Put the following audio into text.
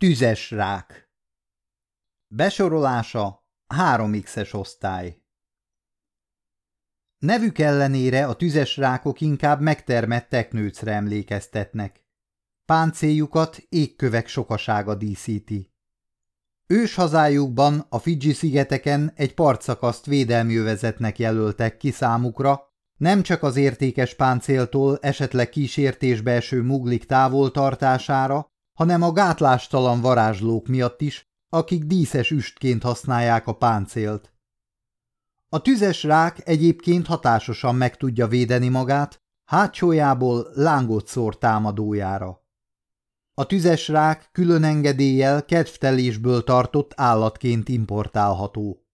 Tüzes rák Besorolása 3x-es osztály Nevük ellenére a tüzes rákok inkább megtermett teknőcre emlékeztetnek. Páncéljukat égkövek sokasága díszíti. Ős hazájukban, a Fidzsi-szigeteken egy partszakaszt védelmi övezetnek jelöltek ki számukra, nem csak az értékes páncéltól esetleg kísértésbe eső muglik távoltartására, hanem a gátlástalan varázslók miatt is, akik díszes üstként használják a páncélt. A tüzes rák egyébként hatásosan meg tudja védeni magát, hátsójából lángot szór támadójára. A tüzes rák külön engedéllyel kedvtelésből tartott állatként importálható.